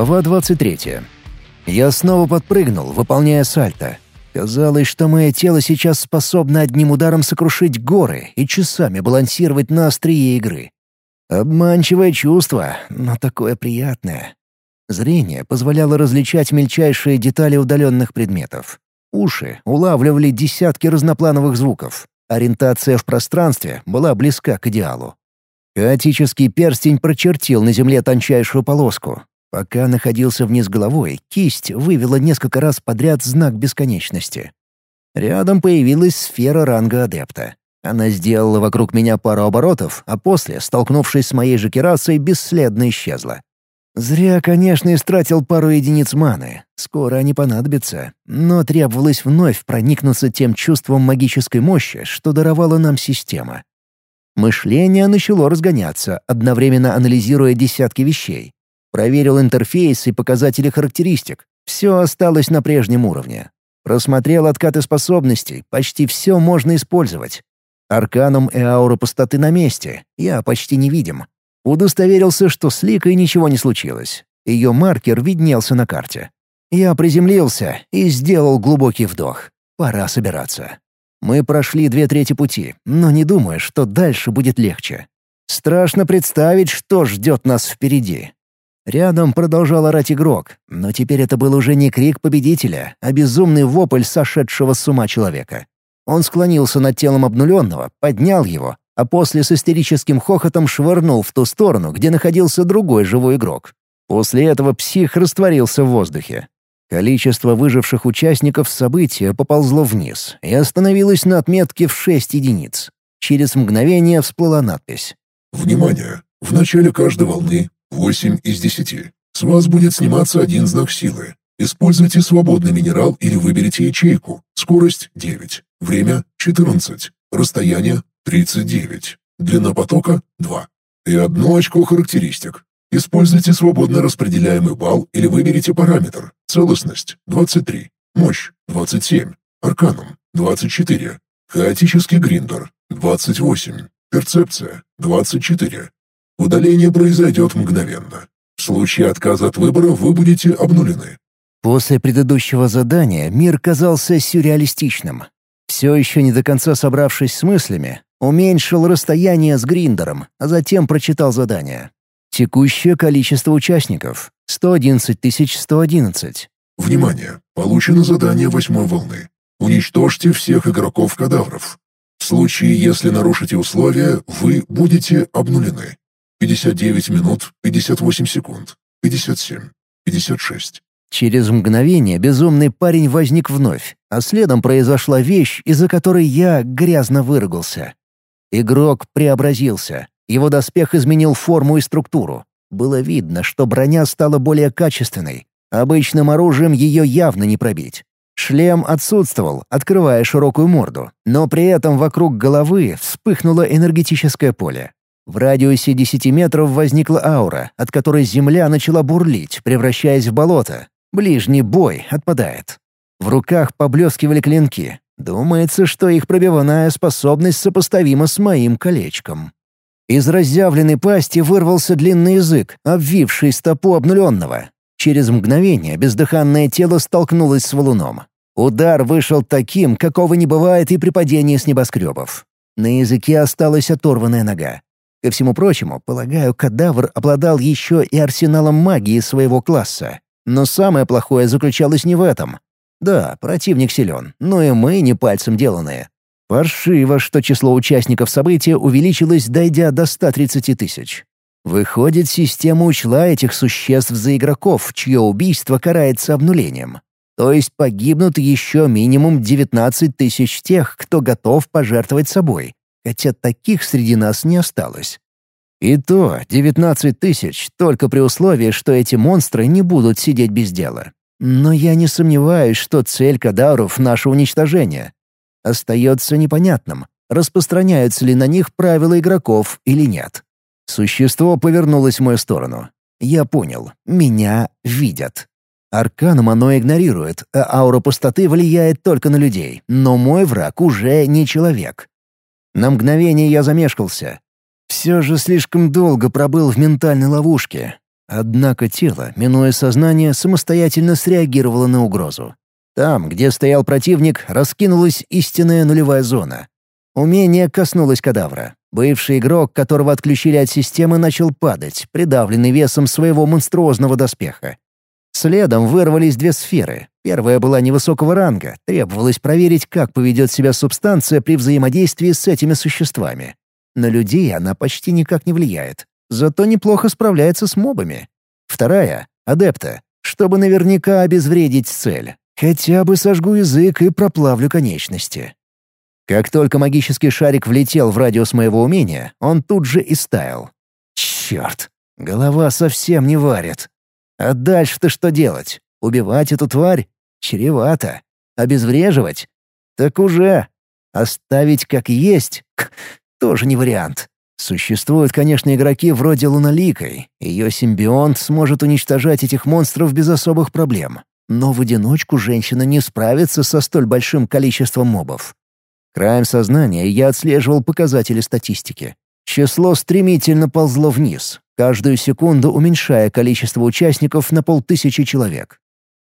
Глава 23. Я снова подпрыгнул, выполняя сальто. Казалось, что мое тело сейчас способно одним ударом сокрушить горы и часами балансировать на острие игры. Обманчивое чувство, но такое приятное. Зрение позволяло различать мельчайшие детали удаленных предметов. Уши улавливали десятки разноплановых звуков. Ориентация в пространстве была близка к идеалу. Хаотический перстень прочертил на земле тончайшую полоску. Пока находился вниз головой, кисть вывела несколько раз подряд знак бесконечности. Рядом появилась сфера ранга адепта. Она сделала вокруг меня пару оборотов, а после, столкнувшись с моей же керасой, бесследно исчезла. Зря, конечно, истратил пару единиц маны. Скоро они понадобятся. Но требовалось вновь проникнуться тем чувством магической мощи, что даровала нам система. Мышление начало разгоняться, одновременно анализируя десятки вещей. Проверил интерфейс и показатели характеристик. Все осталось на прежнем уровне. Просмотрел откаты способностей, почти все можно использовать. Арканум и аура пустоты на месте, я почти невидим. Удостоверился, что с Ликой ничего не случилось. Ее маркер виднелся на карте. Я приземлился и сделал глубокий вдох. Пора собираться. Мы прошли две трети пути, но не думаю, что дальше будет легче. Страшно представить, что ждет нас впереди. Рядом продолжал орать игрок, но теперь это был уже не крик победителя, а безумный вопль сошедшего с ума человека. Он склонился над телом обнуленного, поднял его, а после с истерическим хохотом швырнул в ту сторону, где находился другой живой игрок. После этого псих растворился в воздухе. Количество выживших участников события поползло вниз и остановилось на отметке в 6 единиц. Через мгновение всплыла надпись. «Внимание! В начале каждой волны 8 из 10. С вас будет сниматься один знак силы. Используйте свободный минерал или выберите ячейку. Скорость 9. Время 14. Расстояние 39. Длина потока 2. И одно очко характеристик. Используйте свободно распределяемый балл или выберите параметр. Целостность 23. Мощь 27. Арканум 24. Хаотический гриндер 28. Перцепция 24. Удаление произойдет мгновенно. В случае отказа от выбора вы будете обнулены. После предыдущего задания мир казался сюрреалистичным все еще не до конца собравшись с мыслями, уменьшил расстояние с гриндером, а затем прочитал задание. Текущее количество участников — 111 111. Внимание! Получено задание восьмой волны. Уничтожьте всех игроков-кадавров. В случае, если нарушите условия, вы будете обнулены. 59 минут, 58 секунд, 57, 56. Через мгновение безумный парень возник вновь, а следом произошла вещь, из-за которой я грязно выругался. Игрок преобразился. Его доспех изменил форму и структуру. Было видно, что броня стала более качественной. Обычным оружием ее явно не пробить. Шлем отсутствовал, открывая широкую морду, но при этом вокруг головы вспыхнуло энергетическое поле. В радиусе 10 метров возникла аура, от которой земля начала бурлить, превращаясь в болото, Ближний бой отпадает. В руках поблескивали клинки. Думается, что их пробивная способность сопоставима с моим колечком. Из разъявленной пасти вырвался длинный язык, обвивший стопу обнуленного. Через мгновение бездыханное тело столкнулось с валуном. Удар вышел таким, какого не бывает и при падении с небоскребов. На языке осталась оторванная нога. Ко всему прочему, полагаю, кадавр обладал еще и арсеналом магии своего класса. Но самое плохое заключалось не в этом. Да, противник силен, но и мы не пальцем деланные. Паршиво, что число участников события увеличилось, дойдя до 130 тысяч. Выходит, система учла этих существ за игроков, чье убийство карается обнулением. То есть погибнут еще минимум 19 тысяч тех, кто готов пожертвовать собой, хотя таких среди нас не осталось. И то 19 тысяч только при условии, что эти монстры не будут сидеть без дела. Но я не сомневаюсь, что цель кадавров — наше уничтожение. Остается непонятным, распространяются ли на них правила игроков или нет. Существо повернулось в мою сторону. Я понял, меня видят. Арканом оно игнорирует, а аура пустоты влияет только на людей, но мой враг уже не человек. На мгновение я замешкался, все же слишком долго пробыл в ментальной ловушке. Однако тело, минуя сознание, самостоятельно среагировало на угрозу. Там, где стоял противник, раскинулась истинная нулевая зона. Умение коснулось кадавра. Бывший игрок, которого отключили от системы, начал падать, придавленный весом своего монструозного доспеха. Следом вырвались две сферы. Первая была невысокого ранга, требовалось проверить, как поведет себя субстанция при взаимодействии с этими существами. На людей она почти никак не влияет, зато неплохо справляется с мобами. Вторая — адепта, чтобы наверняка обезвредить цель. Хотя бы сожгу язык и проплавлю конечности. Как только магический шарик влетел в радиус моего умения, он тут же и стаял. Черт, голова совсем не варит. А дальше-то что делать? Убивать эту тварь? Чревато. Обезвреживать? Так уже. Оставить как есть? Тоже не вариант. Существуют, конечно, игроки вроде Луналикой. Ее симбионт сможет уничтожать этих монстров без особых проблем. Но в одиночку женщина не справится со столь большим количеством мобов. Краем сознания я отслеживал показатели статистики. Число стремительно ползло вниз, каждую секунду уменьшая количество участников на полтысячи человек.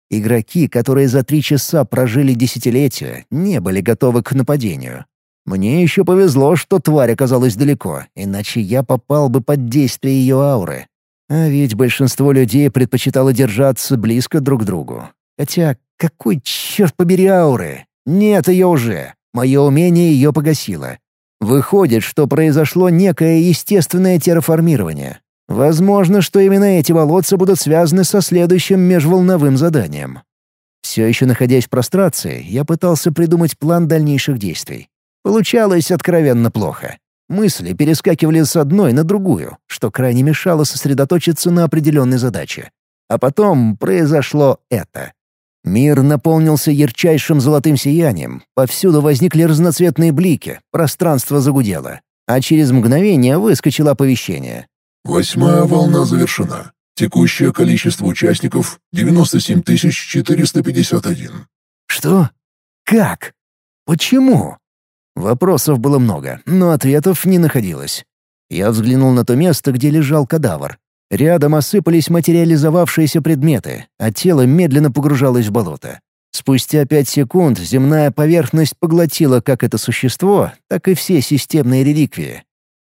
Игроки, которые за три часа прожили десятилетия, не были готовы к нападению. Мне еще повезло, что тварь оказалась далеко, иначе я попал бы под действие ее ауры. А ведь большинство людей предпочитало держаться близко друг к другу. Хотя, какой черт побери ауры? Нет ее уже. Мое умение ее погасило. Выходит, что произошло некое естественное терраформирование. Возможно, что именно эти болотца будут связаны со следующим межволновым заданием. Все еще находясь в прострации, я пытался придумать план дальнейших действий. Получалось откровенно плохо. Мысли перескакивали с одной на другую, что крайне мешало сосредоточиться на определенной задаче. А потом произошло это. Мир наполнился ярчайшим золотым сиянием, повсюду возникли разноцветные блики, пространство загудело. А через мгновение выскочило оповещение. «Восьмая волна завершена. Текущее количество участников — 97 451». «Что? Как? Почему?» Вопросов было много, но ответов не находилось. Я взглянул на то место, где лежал кадавр. Рядом осыпались материализовавшиеся предметы, а тело медленно погружалось в болото. Спустя пять секунд земная поверхность поглотила как это существо, так и все системные реликвии.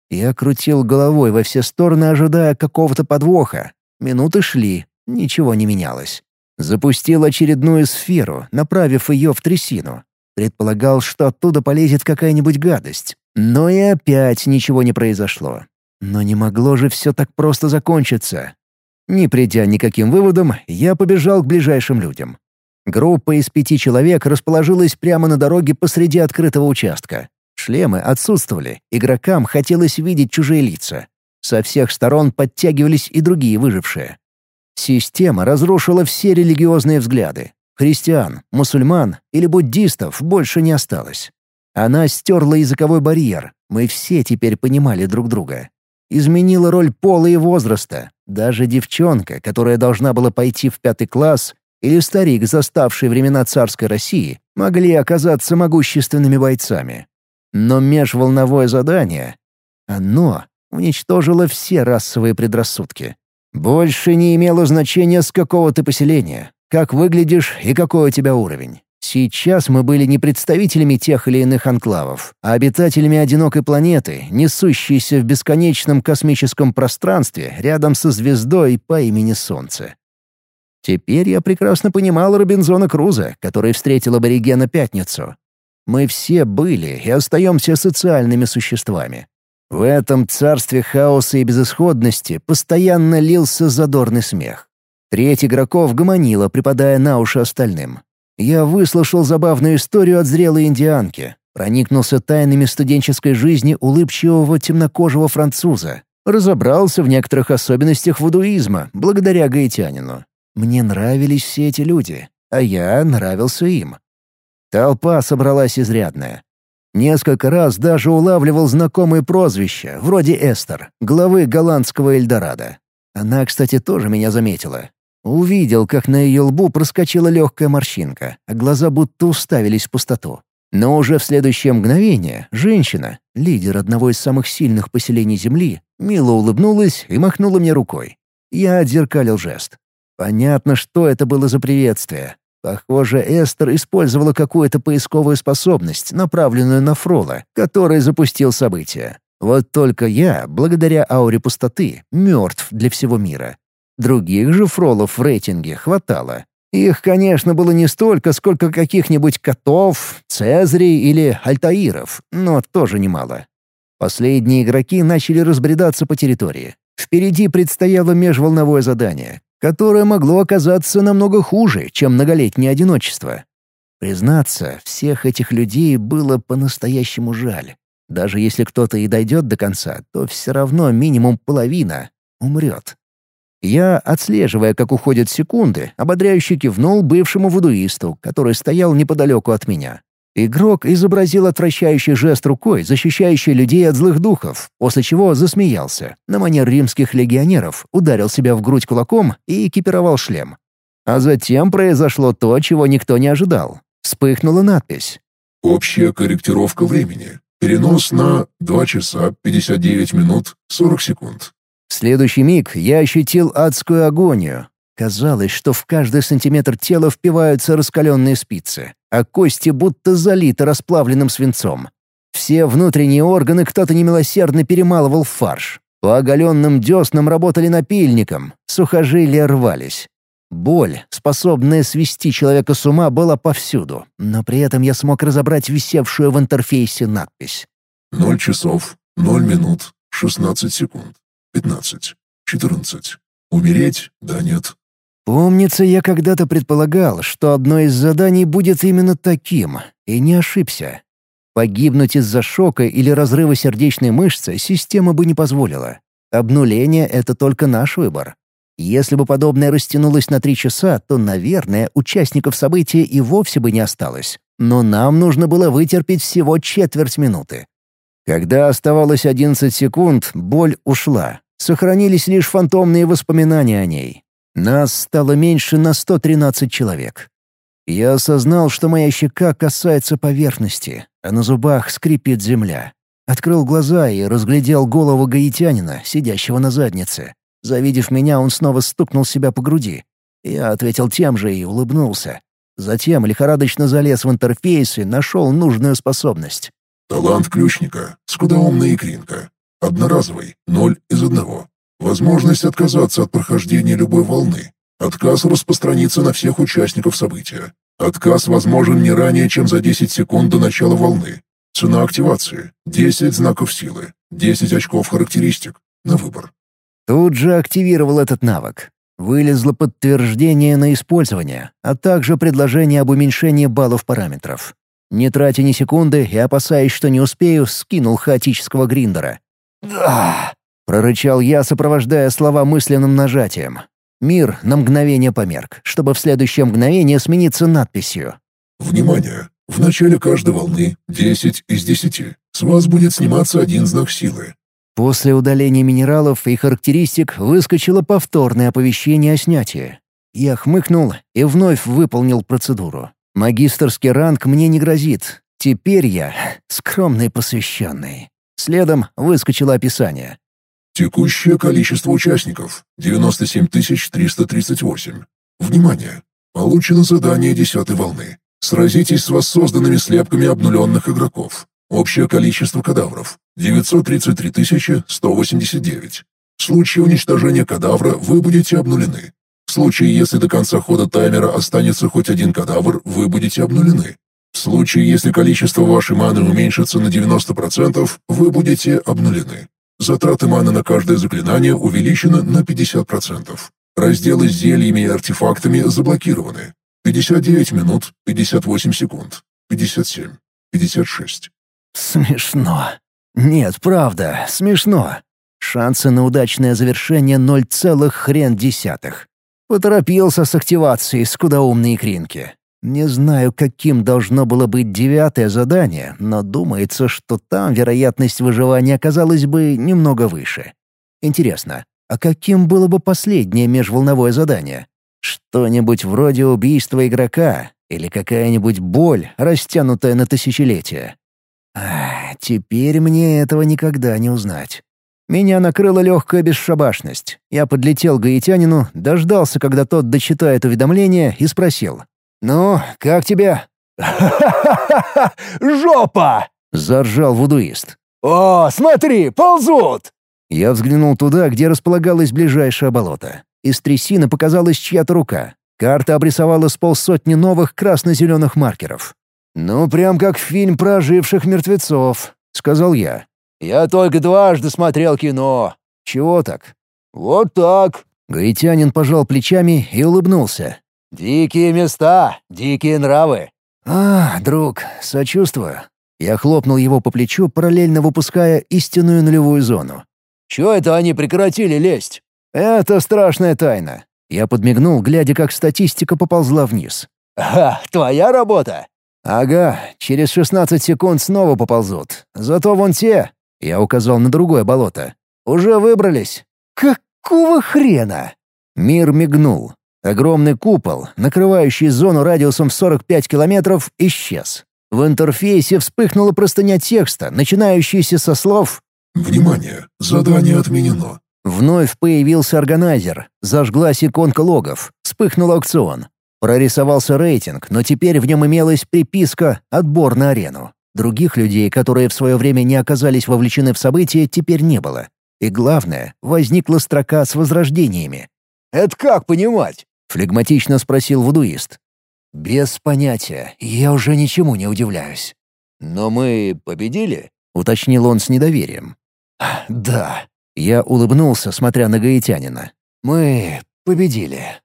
Я крутил головой во все стороны, ожидая какого-то подвоха. Минуты шли, ничего не менялось. Запустил очередную сферу, направив ее в трясину. Предполагал, что оттуда полезет какая-нибудь гадость. Но и опять ничего не произошло. Но не могло же все так просто закончиться. Не придя никаким выводом, я побежал к ближайшим людям. Группа из пяти человек расположилась прямо на дороге посреди открытого участка. Шлемы отсутствовали, игрокам хотелось видеть чужие лица. Со всех сторон подтягивались и другие выжившие. Система разрушила все религиозные взгляды. Христиан, мусульман или буддистов больше не осталось. Она стерла языковой барьер, мы все теперь понимали друг друга изменила роль пола и возраста. Даже девчонка, которая должна была пойти в пятый класс, или старик, заставший времена царской России, могли оказаться могущественными бойцами. Но межволновое задание, оно уничтожило все расовые предрассудки. Больше не имело значения, с какого ты поселения, как выглядишь и какой у тебя уровень. Сейчас мы были не представителями тех или иных анклавов, а обитателями одинокой планеты, несущейся в бесконечном космическом пространстве рядом со звездой по имени Солнце. Теперь я прекрасно понимал Робинзона Круза, который встретил аборигена Пятницу. Мы все были и остаемся социальными существами. В этом царстве хаоса и безысходности постоянно лился задорный смех. Треть игроков гомонила, припадая на уши остальным. Я выслушал забавную историю от зрелой индианки, проникнулся тайнами студенческой жизни улыбчивого темнокожего француза, разобрался в некоторых особенностях вудуизма благодаря гаитянину. Мне нравились все эти люди, а я нравился им. Толпа собралась изрядная. Несколько раз даже улавливал знакомые прозвища, вроде Эстер, главы голландского Эльдорадо. Она, кстати, тоже меня заметила. Увидел, как на ее лбу проскочила легкая морщинка, а глаза будто уставились в пустоту. Но уже в следующее мгновение женщина, лидер одного из самых сильных поселений Земли, мило улыбнулась и махнула мне рукой. Я отзеркалил жест. Понятно, что это было за приветствие. Похоже, Эстер использовала какую-то поисковую способность, направленную на Фрола, который запустил события. Вот только я, благодаря ауре пустоты, мертв для всего мира. Других же фролов в рейтинге хватало. Их, конечно, было не столько, сколько каких-нибудь котов, цезарей или альтаиров, но тоже немало. Последние игроки начали разбредаться по территории. Впереди предстояло межволновое задание, которое могло оказаться намного хуже, чем многолетнее одиночество. Признаться, всех этих людей было по-настоящему жаль. Даже если кто-то и дойдет до конца, то все равно минимум половина умрет. Я, отслеживая, как уходят секунды, ободряюще кивнул бывшему вудуисту, который стоял неподалеку от меня. Игрок изобразил отвращающий жест рукой, защищающий людей от злых духов, после чего засмеялся. На манер римских легионеров ударил себя в грудь кулаком и экипировал шлем. А затем произошло то, чего никто не ожидал. Вспыхнула надпись. «Общая корректировка времени. Перенос на 2 часа 59 минут 40 секунд». В следующий миг я ощутил адскую агонию. Казалось, что в каждый сантиметр тела впиваются раскаленные спицы, а кости будто залиты расплавленным свинцом. Все внутренние органы кто-то немилосердно перемалывал в фарш. По оголенным деснам работали напильником, сухожилия рвались. Боль, способная свести человека с ума, была повсюду, но при этом я смог разобрать висевшую в интерфейсе надпись. «Ноль часов, ноль минут, шестнадцать секунд». Пятнадцать. Четырнадцать. Умереть? Да нет. Помнится, я когда-то предполагал, что одно из заданий будет именно таким, и не ошибся. Погибнуть из-за шока или разрыва сердечной мышцы система бы не позволила. Обнуление — это только наш выбор. Если бы подобное растянулось на три часа, то, наверное, участников события и вовсе бы не осталось. Но нам нужно было вытерпеть всего четверть минуты. Когда оставалось 11 секунд, боль ушла. Сохранились лишь фантомные воспоминания о ней. Нас стало меньше на 113 человек. Я осознал, что моя щека касается поверхности, а на зубах скрипит земля. Открыл глаза и разглядел голову гаитянина, сидящего на заднице. Завидев меня, он снова стукнул себя по груди. Я ответил тем же и улыбнулся. Затем лихорадочно залез в интерфейс и нашел нужную способность. Талант ключника. Скудоумная икринка. Одноразовый. Ноль из одного. Возможность отказаться от прохождения любой волны. Отказ распространится на всех участников события. Отказ возможен не ранее, чем за 10 секунд до начала волны. Цена активации. 10 знаков силы. 10 очков характеристик. На выбор. Тут же активировал этот навык. Вылезло подтверждение на использование, а также предложение об уменьшении баллов параметров. Не тратя ни секунды и опасаясь, что не успею, скинул хаотического гриндера. «Да!» — прорычал я, сопровождая слова мысленным нажатием. Мир на мгновение померк, чтобы в следующее мгновение смениться надписью. «Внимание! В начале каждой волны 10 из 10. С вас будет сниматься один знак силы. После удаления минералов и характеристик выскочило повторное оповещение о снятии. Я хмыкнул и вновь выполнил процедуру. Магистрский ранг мне не грозит. Теперь я скромный посвященный. Следом выскочило описание. Текущее количество участников — 97 338. Внимание! Получено задание десятой волны. Сразитесь с воссозданными слепками обнуленных игроков. Общее количество кадавров — 933 189. В случае уничтожения кадавра вы будете обнулены. В случае, если до конца хода таймера останется хоть один кадавр, вы будете обнулены. В случае, если количество вашей маны уменьшится на 90%, вы будете обнулены. Затраты маны на каждое заклинание увеличены на 50%. Разделы с зельями и артефактами заблокированы. 59 минут, 58 секунд, 57, 56. Смешно. Нет, правда, смешно. Шансы на удачное завершение ноль целых хрен десятых. Поторопился с активацией скудоумной икринки. Не знаю, каким должно было быть девятое задание, но думается, что там вероятность выживания оказалась бы немного выше. Интересно, а каким было бы последнее межволновое задание? Что-нибудь вроде убийства игрока или какая-нибудь боль, растянутая на тысячелетия? А, теперь мне этого никогда не узнать. Меня накрыла легкая бесшабашность. Я подлетел к гаитянину, дождался, когда тот дочитает уведомление, и спросил. «Ну, как тебе?» «Ха-ха-ха! Жопа!» — заржал вудуист. «О, смотри, ползут!» Я взглянул туда, где располагалось ближайшее болото. Из трясины показалась чья-то рука. Карта обрисовала с полсотни новых красно-зеленых маркеров. «Ну, прям как фильм про оживших мертвецов», — сказал я. «Я только дважды смотрел кино». «Чего так?» «Вот так». Гаитянин пожал плечами и улыбнулся. «Дикие места, дикие нравы». «А, друг, сочувствую». Я хлопнул его по плечу, параллельно выпуская истинную нулевую зону. «Чего это они прекратили лезть?» «Это страшная тайна». Я подмигнул, глядя, как статистика поползла вниз. «Ага, твоя работа?» «Ага, через 16 секунд снова поползут. Зато вон те...» Я указал на другое болото. «Уже выбрались». «Какого хрена?» Мир мигнул. Огромный купол, накрывающий зону радиусом в 45 километров, исчез. В интерфейсе вспыхнула простыня текста, начинающаяся со слов «Внимание! Задание отменено!» Вновь появился органайзер, зажглась иконка логов, вспыхнул аукцион. Прорисовался рейтинг, но теперь в нем имелась приписка «Отбор на арену». Других людей, которые в свое время не оказались вовлечены в события, теперь не было. И главное, возникла строка с возрождениями. «Это как понимать?» — флегматично спросил вудуист. «Без понятия, я уже ничему не удивляюсь». «Но мы победили?» — уточнил он с недоверием. «Да». Я улыбнулся, смотря на гаитянина. «Мы победили».